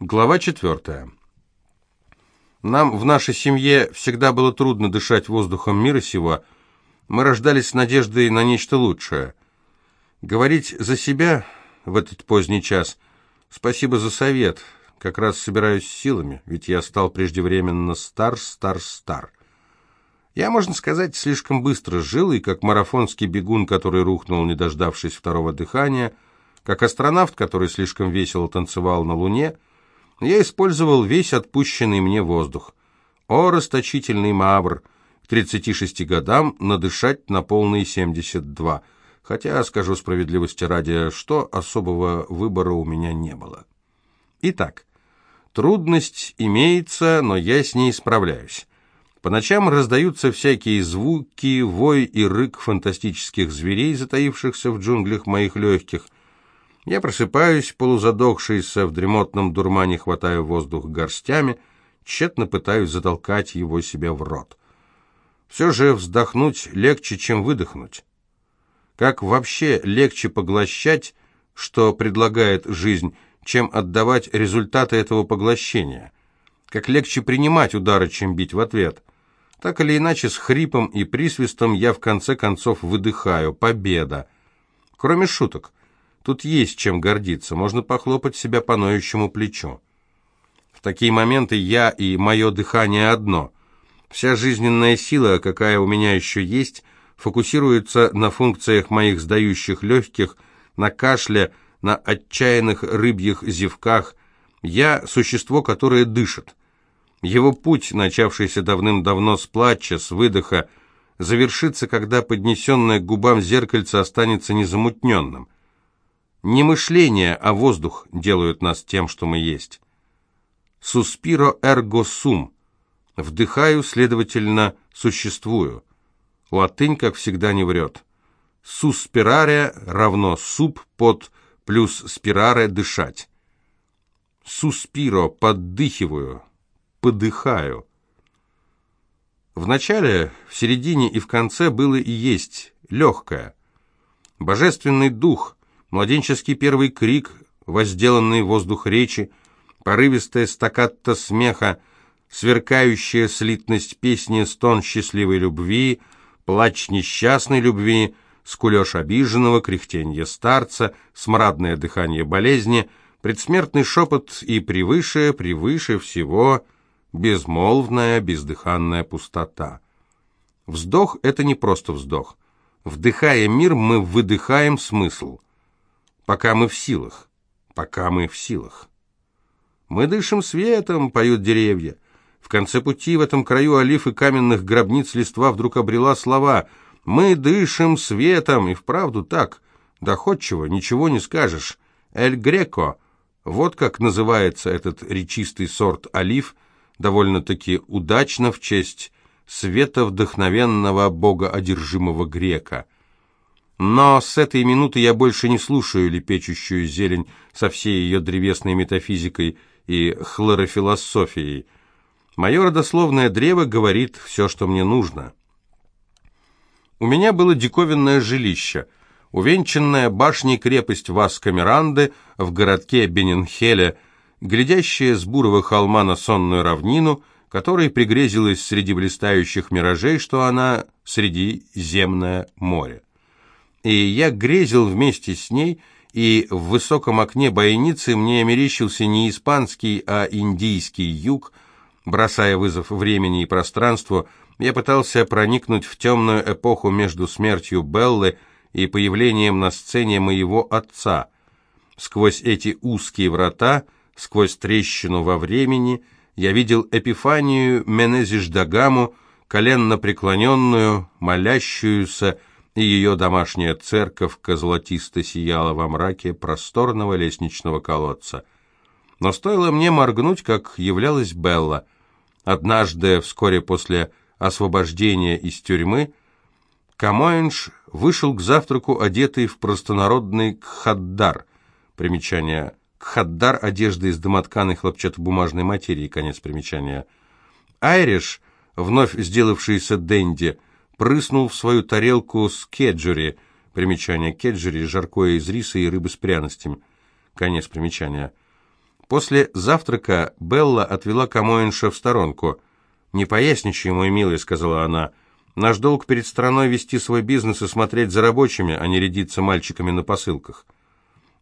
Глава четвертая. Нам в нашей семье всегда было трудно дышать воздухом мира сего. Мы рождались с надеждой на нечто лучшее. Говорить за себя в этот поздний час спасибо за совет. Как раз собираюсь силами, ведь я стал преждевременно стар, стар, стар. Я, можно сказать, слишком быстро жил, и как марафонский бегун, который рухнул, не дождавшись второго дыхания, как астронавт, который слишком весело танцевал на Луне — я использовал весь отпущенный мне воздух. О, расточительный мавр! К 36 годам надышать на полные 72. Хотя, скажу справедливости ради, что особого выбора у меня не было. Итак, трудность имеется, но я с ней справляюсь. По ночам раздаются всякие звуки, вой и рык фантастических зверей, затаившихся в джунглях моих легких – я просыпаюсь, полузадохшийся, в дремотном дурмане хватаю воздух горстями, тщетно пытаюсь затолкать его себе в рот. Все же вздохнуть легче, чем выдохнуть. Как вообще легче поглощать, что предлагает жизнь, чем отдавать результаты этого поглощения? Как легче принимать удары, чем бить в ответ? Так или иначе, с хрипом и присвистом я в конце концов выдыхаю. Победа! Кроме шуток. Тут есть чем гордиться, можно похлопать себя по ноющему плечу. В такие моменты я и мое дыхание одно. Вся жизненная сила, какая у меня еще есть, фокусируется на функциях моих сдающих легких, на кашле, на отчаянных рыбьих зевках. Я – существо, которое дышит. Его путь, начавшийся давным-давно с плача, с выдоха, завершится, когда поднесенное к губам зеркальце останется незамутненным – не мышление, а воздух делают нас тем, что мы есть. Суспиро эрго сум. Вдыхаю, следовательно, существую. Латынь, как всегда, не врет. Суспираре равно суп под плюс спираре дышать. Суспиро поддыхиваю, подыхаю. В начале, в середине и в конце было и есть легкое. Божественный дух – Младенческий первый крик, возделанный воздух речи, порывистая стаккато смеха, сверкающая слитность песни, стон счастливой любви, плач несчастной любви, скулеж обиженного, кряхтенье старца, смрадное дыхание болезни, предсмертный шепот и превыше, превыше всего безмолвная, бездыханная пустота. Вздох — это не просто вздох. Вдыхая мир, мы выдыхаем смысл — пока мы в силах, пока мы в силах. Мы дышим светом, поют деревья. В конце пути в этом краю олив и каменных гробниц листва вдруг обрела слова «Мы дышим светом», и вправду так, доходчиво, ничего не скажешь. «Эль Греко», вот как называется этот речистый сорт олив, довольно-таки удачно в честь света вдохновенного бога одержимого грека – но с этой минуты я больше не слушаю лепечущую зелень со всей ее древесной метафизикой и хлорофилософией. Мое родословное древо говорит все, что мне нужно. У меня было диковинное жилище, увенчанная башней крепость Васкамеранды в городке Бенинхеле, глядящая с бурого холма на сонную равнину, которой пригрезилась среди блистающих миражей, что она среди земное море и я грезил вместе с ней, и в высоком окне бойницы мне мерещился не испанский, а индийский юг. Бросая вызов времени и пространству, я пытался проникнуть в темную эпоху между смертью Беллы и появлением на сцене моего отца. Сквозь эти узкие врата, сквозь трещину во времени, я видел Эпифанию Менезиш-Дагаму, коленно преклоненную, молящуюся, и ее домашняя церковка золотисто сияла во мраке просторного лестничного колодца. Но стоило мне моргнуть, как являлась Белла. Однажды, вскоре после освобождения из тюрьмы, Камоинш вышел к завтраку, одетый в простонародный кхаддар. Примечание. Кхаддар – одежда из домотканой хлопчатобумажной материи, конец примечания. Айриш, вновь сделавшийся Дэнди – прыснул в свою тарелку с кеджури. Примечание кеджури – жаркое из риса и рыбы с пряностями. Конец примечания. После завтрака Белла отвела Камоинша в сторонку. «Не поясничай, мой милый», — сказала она. «Наш долг перед страной вести свой бизнес и смотреть за рабочими, а не рядиться мальчиками на посылках».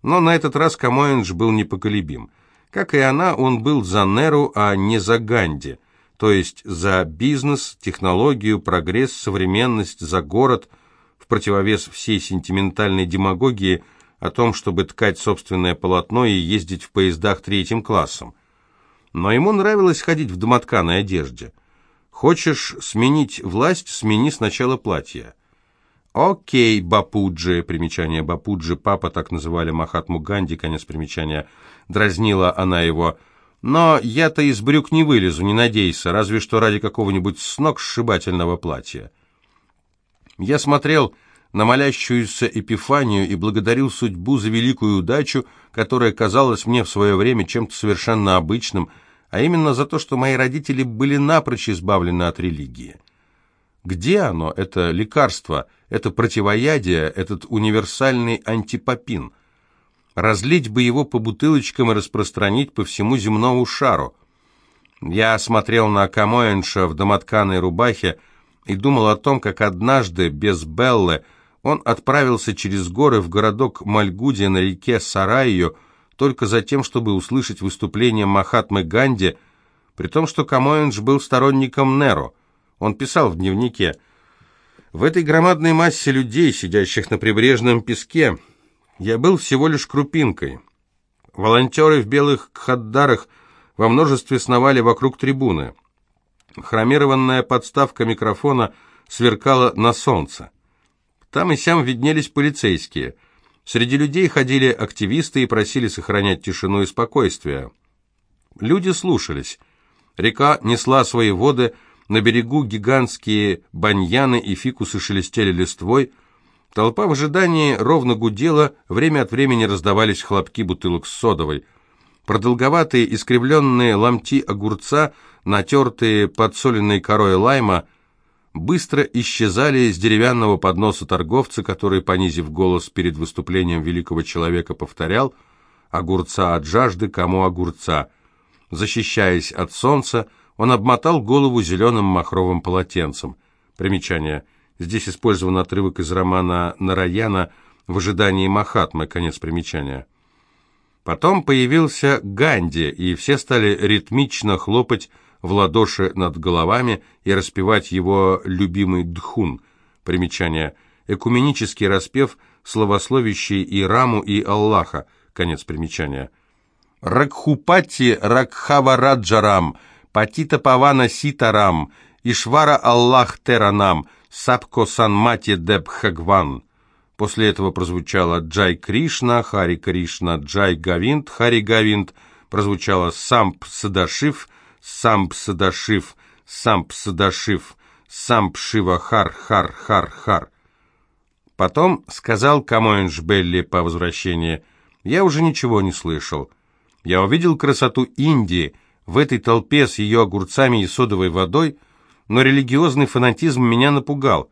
Но на этот раз Камоинж был непоколебим. Как и она, он был за Неру, а не за Ганди, то есть за бизнес, технологию, прогресс, современность, за город, в противовес всей сентиментальной демагогии – о том, чтобы ткать собственное полотно и ездить в поездах третьим классом. Но ему нравилось ходить в домотканой одежде. Хочешь сменить власть, смени сначала платье. Окей, Бапуджи, примечание Бапуджи, папа так называли Махатму Ганди, конец примечания, дразнила она его. Но я-то из брюк не вылезу, не надейся, разве что ради какого-нибудь с ног сшибательного платья. Я смотрел на молящуюся Эпифанию и благодарил судьбу за великую удачу, которая казалась мне в свое время чем-то совершенно обычным, а именно за то, что мои родители были напрочь избавлены от религии. Где оно, это лекарство, это противоядие, этот универсальный антипопин? Разлить бы его по бутылочкам и распространить по всему земному шару. Я смотрел на Камоэнша в домотканой рубахе и думал о том, как однажды без Беллы он отправился через горы в городок Мальгуди на реке Сарайо только за тем, чтобы услышать выступление Махатмы Ганди, при том, что Камоэндж был сторонником Неро. Он писал в дневнике «В этой громадной массе людей, сидящих на прибрежном песке, я был всего лишь крупинкой. Волонтеры в белых кхаддарах во множестве сновали вокруг трибуны. Хромированная подставка микрофона сверкала на солнце. Там и сям виднелись полицейские. Среди людей ходили активисты и просили сохранять тишину и спокойствие. Люди слушались. Река несла свои воды, на берегу гигантские баньяны и фикусы шелестели листвой. Толпа в ожидании ровно гудела, время от времени раздавались хлопки бутылок с содовой. Продолговатые искривленные ломти огурца, натертые подсоленной корой лайма – быстро исчезали с деревянного подноса торговца, который, понизив голос перед выступлением великого человека, повторял «Огурца от жажды, кому огурца?». Защищаясь от солнца, он обмотал голову зеленым махровым полотенцем. Примечание. Здесь использован отрывок из романа Нараяна «В ожидании Махатмы», конец примечания. Потом появился Ганди, и все стали ритмично хлопать в ладоши над головами и распевать его любимый дхун. Примечание. Экуменический распев, словословящий и Раму, и Аллаха. Конец примечания. Ракхупати Ракхавараджарам, Патита Павана Ситарам, Ишвара Аллах Теранам, Сапко Санмати Дебхагван. После этого прозвучало जय कृष्ण, हरि कृष्ण, जय गोविन्द, हरि गोविन्द, прозвучало साम्ब सदाशिव, साम्ब सदाशिव, साम्ब सदाशिव, साम्ब शिव हर हर हर हर. Потом сказал Камоэнш Белле по возвращении, я уже ничего не слышал. Я увидел красоту Индии в этой толпе с ее огурцами и содовой водой, но религиозный фанатизм меня напугал.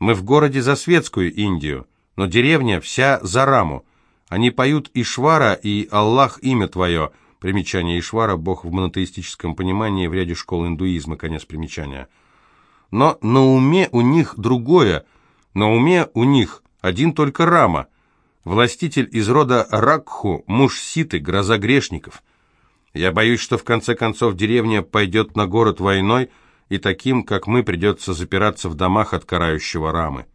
Мы в городе за светскую Индию, но деревня вся за раму. Они поют Ишвара и Аллах имя твое, Примечание Ишвара – бог в монотеистическом понимании в ряде школ индуизма, конец примечания. Но на уме у них другое, на уме у них один только Рама, властитель из рода Ракху, муж Ситы, гроза грешников. Я боюсь, что в конце концов деревня пойдет на город войной, и таким, как мы, придется запираться в домах от карающего Рамы.